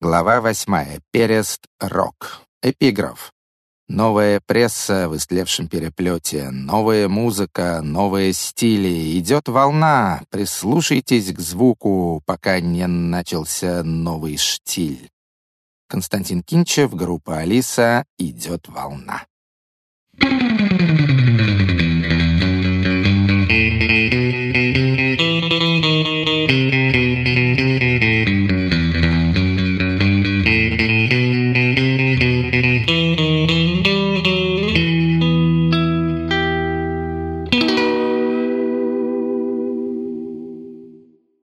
Глава восьмая. Перест Рок. Эпиграф. Новая пресса в истлевшем переплете, новая музыка, новые стили. Идет волна, прислушайтесь к звуку, пока не начался новый штиль. Константин Кинчев, группа «Алиса», «Идет волна».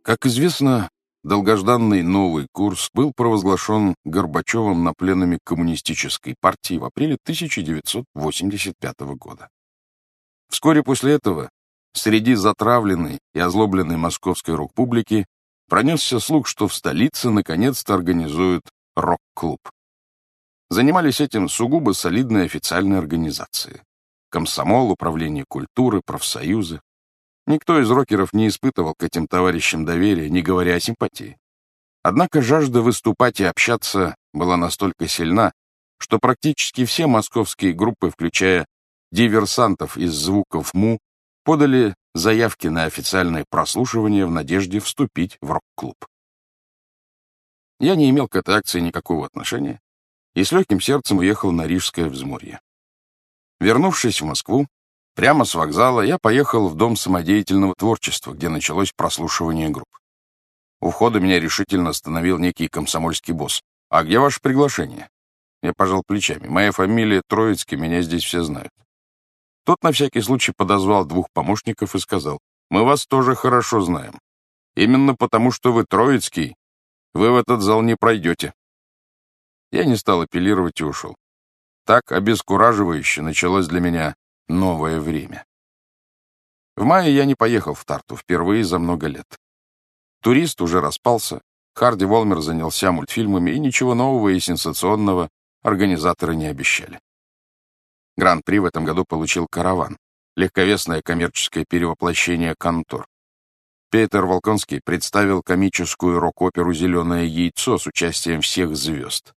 Как известно, долгожданный новый курс был провозглашен Горбачевым на пленуме Коммунистической партии в апреле 1985 года. Вскоре после этого среди затравленной и озлобленной московской рок-публики пронесся слух, что в столице наконец-то организуют рок-клуб. Занимались этим сугубо солидные официальные организации. Комсомол, Управление культуры, профсоюзы, Никто из рокеров не испытывал к этим товарищам доверия, не говоря о симпатии. Однако жажда выступать и общаться была настолько сильна, что практически все московские группы, включая диверсантов из звуков МУ, подали заявки на официальное прослушивание в надежде вступить в рок-клуб. Я не имел к этой акции никакого отношения и с легким сердцем уехал на Рижское взморье. Вернувшись в Москву, Прямо с вокзала я поехал в Дом самодеятельного творчества, где началось прослушивание групп. У входа меня решительно остановил некий комсомольский босс. «А где ваше приглашение?» Я пожал плечами. «Моя фамилия Троицкий, меня здесь все знают». Тот на всякий случай подозвал двух помощников и сказал, «Мы вас тоже хорошо знаем. Именно потому, что вы Троицкий, вы в этот зал не пройдете». Я не стал апеллировать и ушел. Так обескураживающе началось для меня Новое время. В мае я не поехал в Тарту впервые за много лет. Турист уже распался, Харди Волмер занялся мультфильмами, и ничего нового и сенсационного организаторы не обещали. Гран-при в этом году получил «Караван», легковесное коммерческое перевоплощение контор. Петер Волконский представил комическую рок-оперу «Зеленое яйцо» с участием всех звезд.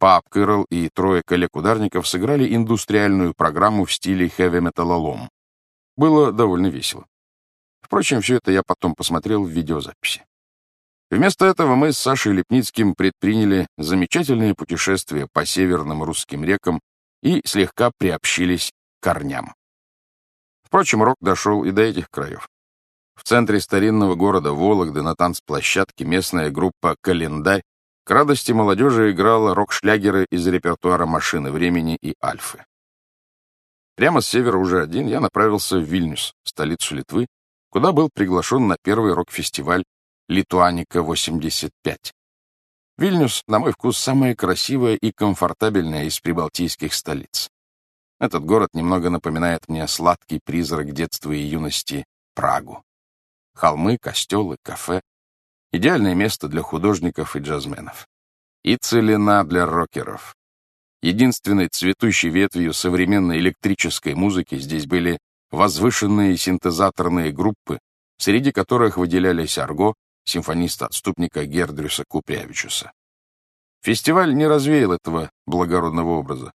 Пап Кэрол и трое коллег-ударников сыграли индустриальную программу в стиле хэви-металлолом. Было довольно весело. Впрочем, все это я потом посмотрел в видеозаписи. Вместо этого мы с Сашей Лепницким предприняли замечательное путешествие по северным русским рекам и слегка приобщились к корням. Впрочем, рок дошел и до этих краев. В центре старинного города Вологды на танцплощадке местная группа «Календарь» К радости молодежи играла рок-шлягеры из репертуара «Машины времени» и «Альфы». Прямо с севера уже один я направился в Вильнюс, столицу Литвы, куда был приглашен на первый рок-фестиваль «Литуаника-85». Вильнюс, на мой вкус, самая красивая и комфортабельная из прибалтийских столиц. Этот город немного напоминает мне сладкий призрак детства и юности Прагу. Холмы, костелы, кафе, Идеальное место для художников и джазменов. И целина для рокеров. Единственной цветущей ветвью современной электрической музыки здесь были возвышенные синтезаторные группы, среди которых выделялись Арго, симфониста-отступника Гердрюса Купрявичуса. Фестиваль не развеял этого благородного образа.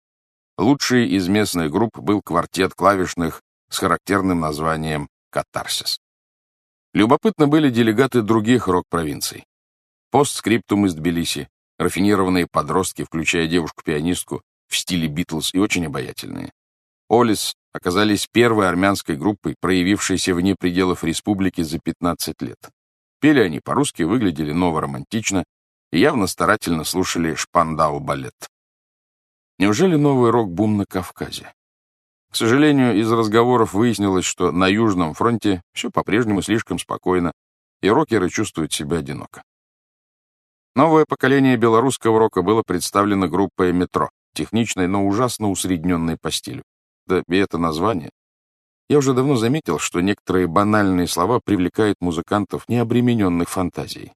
Лучший из местных групп был квартет клавишных с характерным названием «Катарсис». Любопытно были делегаты других рок-провинций. Постскриптум из Тбилиси, рафинированные подростки, включая девушку-пианистку, в стиле Битлз и очень обаятельные. Олис оказались первой армянской группой, проявившейся вне пределов республики за 15 лет. Пели они по-русски, выглядели ново-романтично и явно старательно слушали шпандау-балет. Неужели новый рок-бум на Кавказе? К сожалению, из разговоров выяснилось, что на Южном фронте все по-прежнему слишком спокойно, и рокеры чувствуют себя одиноко. Новое поколение белорусского рока было представлено группой «Метро», техничной, но ужасно усредненной по стилю. Да и это название. Я уже давно заметил, что некоторые банальные слова привлекают музыкантов, не обремененных фантазией.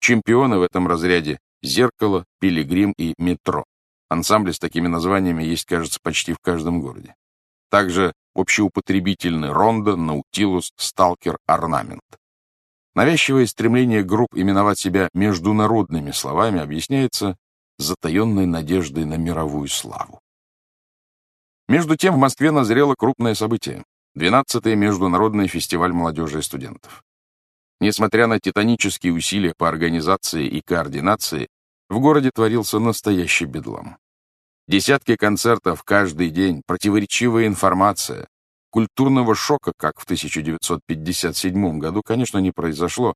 Чемпионы в этом разряде — «Зеркало», «Пилигрим» и «Метро». Ансамбли с такими названиями есть, кажется, почти в каждом городе. Также общеупотребительный рондо, наутилус, сталкер, орнамент. Навязчивое стремление групп именовать себя международными словами объясняется затаенной надеждой на мировую славу. Между тем в Москве назрело крупное событие — 12-й Международный фестиваль молодежи и студентов. Несмотря на титанические усилия по организации и координации, в городе творился настоящий бедлам. Десятки концертов каждый день, противоречивая информация. Культурного шока, как в 1957 году, конечно, не произошло,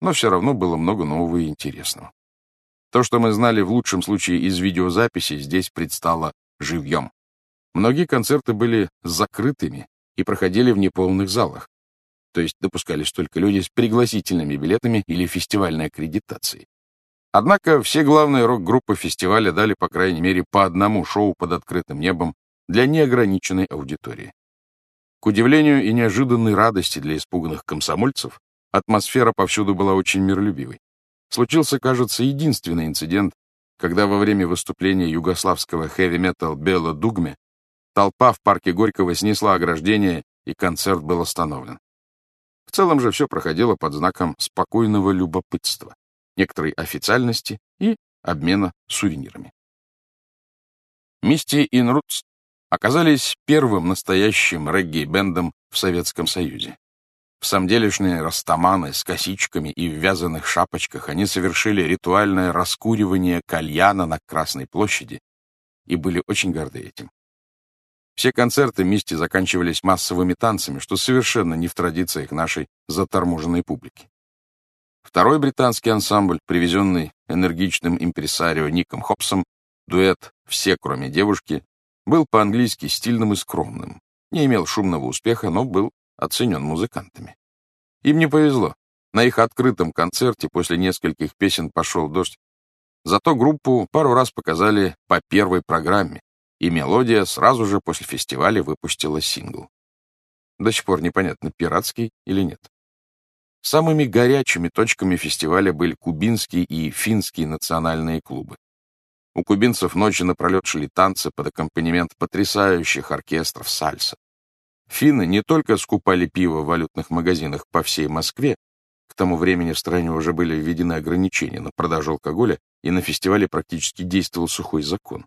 но все равно было много нового и интересного. То, что мы знали в лучшем случае из видеозаписи, здесь предстало живьем. Многие концерты были закрытыми и проходили в неполных залах, то есть допускались только люди с пригласительными билетами или фестивальной аккредитацией. Однако все главные рок-группы фестиваля дали, по крайней мере, по одному шоу под открытым небом для неограниченной аудитории. К удивлению и неожиданной радости для испуганных комсомольцев, атмосфера повсюду была очень миролюбивой. Случился, кажется, единственный инцидент, когда во время выступления югославского хэви-метал Белла Дугме Толпа в парке Горького снесла ограждение, и концерт был остановлен. В целом же все проходило под знаком спокойного любопытства, некоторой официальности и обмена сувенирами. Мисти и Нрутс оказались первым настоящим регги-бендом в Советском Союзе. В самделишные растаманы с косичками и в вязаных шапочках они совершили ритуальное раскуривание кальяна на Красной площади и были очень горды этим. Все концерты Мисти заканчивались массовыми танцами, что совершенно не в традициях нашей заторможенной публики. Второй британский ансамбль, привезенный энергичным импресарио Ником Хопсом, дуэт «Все, кроме девушки», был по-английски стильным и скромным, не имел шумного успеха, но был оценен музыкантами. Им не повезло. На их открытом концерте после нескольких песен пошел дождь. Зато группу пару раз показали по первой программе, и «Мелодия» сразу же после фестиваля выпустила сингл. До сих пор непонятно, пиратский или нет. Самыми горячими точками фестиваля были кубинские и финские национальные клубы. У кубинцев ночи напролет шли танцы под аккомпанемент потрясающих оркестров сальса. Финны не только скупали пиво в валютных магазинах по всей Москве, к тому времени в стране уже были введены ограничения на продажу алкоголя, и на фестивале практически действовал сухой закон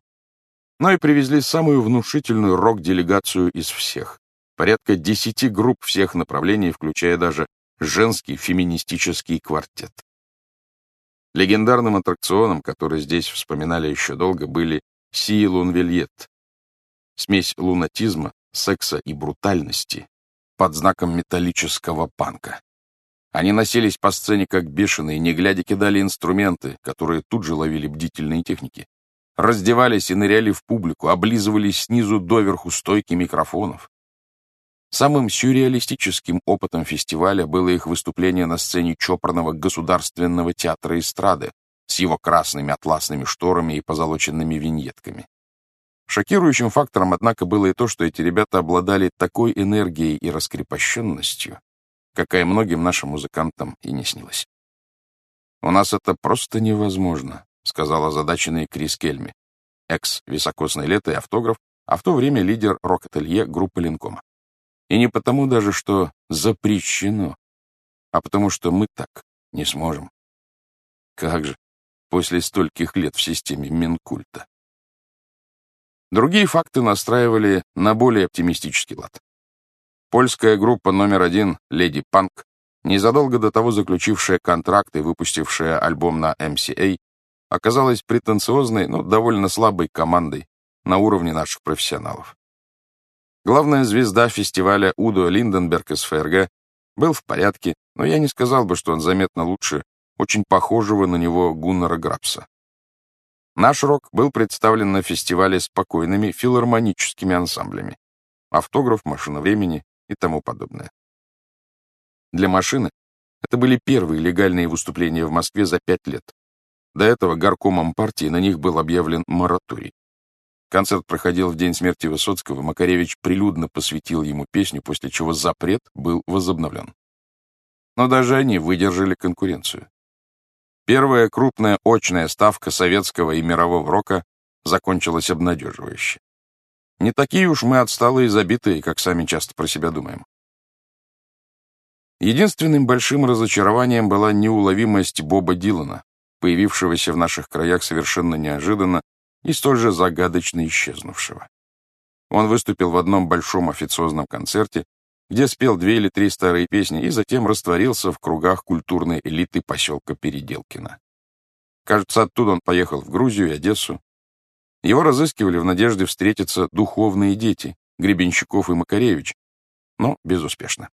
но и привезли самую внушительную рок-делегацию из всех. Порядка десяти групп всех направлений, включая даже женский феминистический квартет. Легендарным аттракционом, который здесь вспоминали еще долго, были «Си Лунвельет» — смесь лунатизма, секса и брутальности под знаком металлического панка. Они носились по сцене как бешеные, не глядя кидали инструменты, которые тут же ловили бдительные техники раздевались и ныряли в публику, облизывались снизу доверху стойки микрофонов. Самым сюрреалистическим опытом фестиваля было их выступление на сцене чопорного государственного театра эстрады с его красными атласными шторами и позолоченными виньетками. Шокирующим фактором, однако, было и то, что эти ребята обладали такой энергией и раскрепощенностью, какая многим нашим музыкантам и не снилась. У нас это просто невозможно, — сказал озадаченный Крис Кельми, экс-високосный лето и автограф, а в то время лидер рок-ателье группы Линкома. И не потому даже, что запрещено, а потому что мы так не сможем. Как же, после стольких лет в системе Минкульта. Другие факты настраивали на более оптимистический лад. Польская группа номер один «Леди Панк», незадолго до того заключившая контракт и выпустившая альбом на MCA, оказалась претенциозной, но довольно слабой командой на уровне наших профессионалов. Главная звезда фестиваля Удо Линденберг из ФРГ был в порядке, но я не сказал бы, что он заметно лучше очень похожего на него Гуннара Грабса. Наш рок был представлен на фестивале спокойными филармоническими ансамблями. Автограф, машина времени и тому подобное. Для машины это были первые легальные выступления в Москве за пять лет, до этого горкомом партии на них был объявлен мораторий. Концерт проходил в день смерти Высоцкого, Макаревич прилюдно посвятил ему песню, после чего запрет был возобновлен. Но даже они выдержали конкуренцию. Первая крупная очная ставка советского и мирового рока закончилась обнадеживающе. Не такие уж мы отсталые и забитые, как сами часто про себя думаем. Единственным большим разочарованием была неуловимость Боба Дилана, появившегося в наших краях совершенно неожиданно и столь же загадочно исчезнувшего. Он выступил в одном большом официозном концерте, где спел две или три старые песни и затем растворился в кругах культурной элиты поселка Переделкино. Кажется, оттуда он поехал в Грузию и Одессу. Его разыскивали в надежде встретиться духовные дети, Гребенщиков и Макаревич, но безуспешно.